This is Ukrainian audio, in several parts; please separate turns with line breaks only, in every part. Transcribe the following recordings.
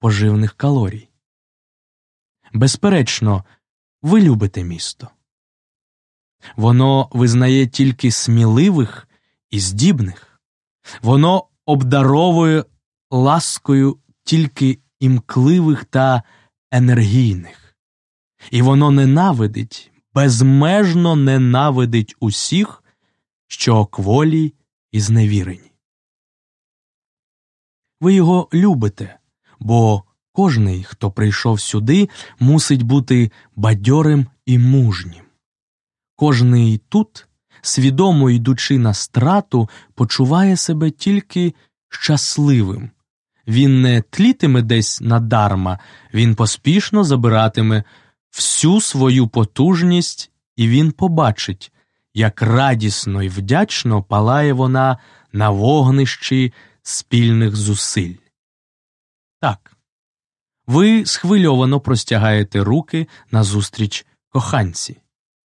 поживних калорій. Безперечно, ви любите місто. Воно визнає тільки сміливих і здібних, воно обдаровує ласкою тільки імкливих та енергійних, і воно ненавидить, безмежно ненавидить усіх, що кволі і зневірені. Ви його любите, бо кожний, хто прийшов сюди, мусить бути бадьорим і мужнім. Кожний тут, свідомо йдучи на страту, почуває себе тільки щасливим. Він не тлітиме десь надарма, він поспішно забиратиме всю свою потужність, і він побачить, як радісно і вдячно палає вона на вогнищі спільних зусиль. Так, ви схвильовано простягаєте руки назустріч коханці,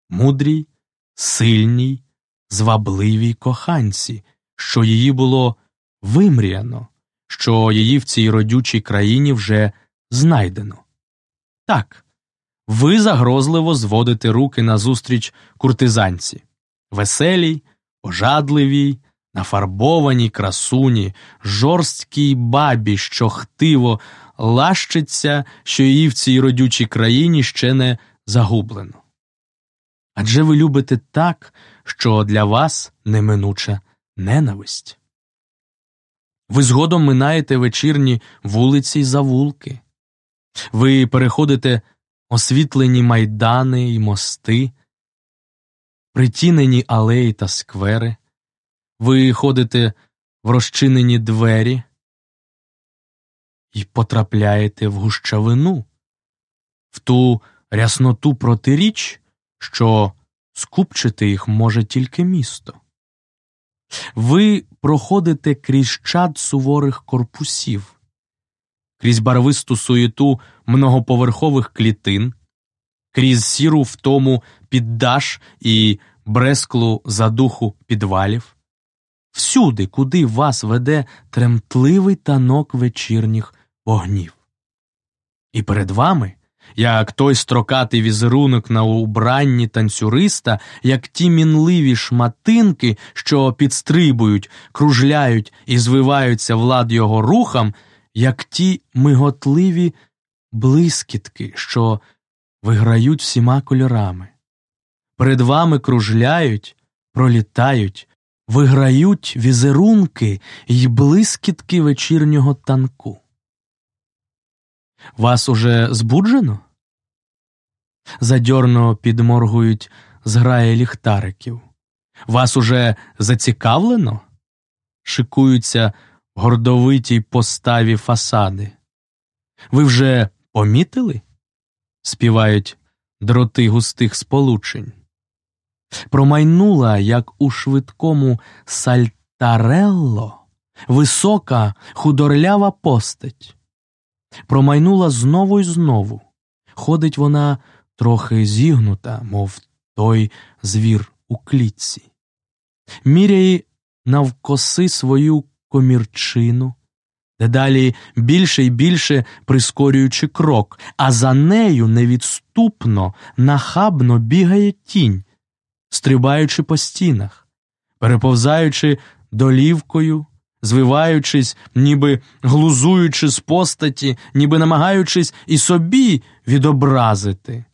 мудрій, сильній, звабливій коханці, що її було вимріяно, що її в цій родючій країні вже знайдено. Так, ви загрозливо зводите руки назустріч куртизанці, веселій, ожадливій, нафарбованій красуні, жорсткій бабі, що хтиво лащиться, що її в цій родючій країні ще не загублено. Адже ви любите так, що для вас неминуча ненависть. Ви згодом минаєте вечірні вулиці й завулки. Ви переходите освітлені майдани й мости, притінені алеї та сквери, ви ходите в розчинені двері і потрапляєте в гущавину, в ту рясноту протиріч, що скупчити їх може тільки місто. Ви проходите крізь чад суворих корпусів, крізь барвисту суєту многоповерхових клітин, крізь сіру втому піддаш і бресклу задуху підвалів, всюди, куди вас веде тремтливий танок вечірніх вогнів. І перед вами як той строкатий візерунок на убранні танцюриста, як ті мінливі шматинки, що підстрибують, кружляють і звиваються влад його рухам, як ті миготливі блискітки, що виграють всіма кольорами. Перед вами кружляють, пролітають, виграють візерунки й блискітки вечірнього танку. Вас уже збуджено? Задьорно підморгують зграє ліхтариків. Вас уже зацікавлено? Шикуються гордовитій поставі фасади. Ви вже помітили? співають дроти густих сполучень. Промайнула, як у швидкому сальтарелло, висока худорлява постать промайнула знову й знову. Ходить вона трохи зігнута, мов той звір у клітці. Міряє навкоси свою комірчину, дедалі більше й більше прискорюючи крок, а за нею невідступно, нахабно бігає тінь, стрибаючи по стінах, переповзаючи долівкою, звиваючись, ніби глузуючи з постаті, ніби намагаючись і собі відобразити,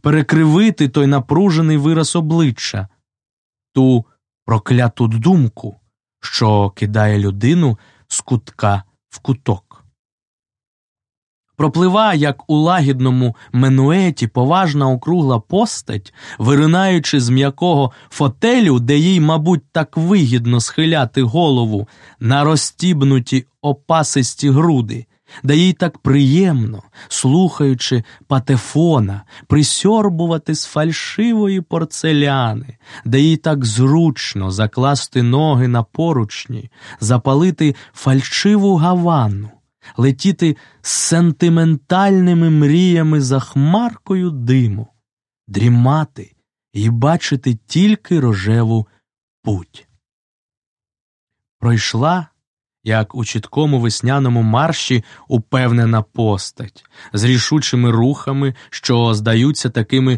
перекривити той напружений вираз обличчя, ту прокляту думку, що кидає людину з кутка в куток. Проплива, як у лагідному менуеті, поважна округла постать, виринаючи з м'якого фотелю, де їй, мабуть, так вигідно схиляти голову на розтібнуті опасисті груди, де їй так приємно, слухаючи патефона, присьорбувати з фальшивої порцеляни, де їй так зручно закласти ноги на поручні, запалити фальшиву гавану летіти з сентиментальними мріями за хмаркою диму, дрімати і бачити тільки рожеву путь. Пройшла, як у чіткому весняному марші упевнена постать, з рішучими рухами, що здаються такими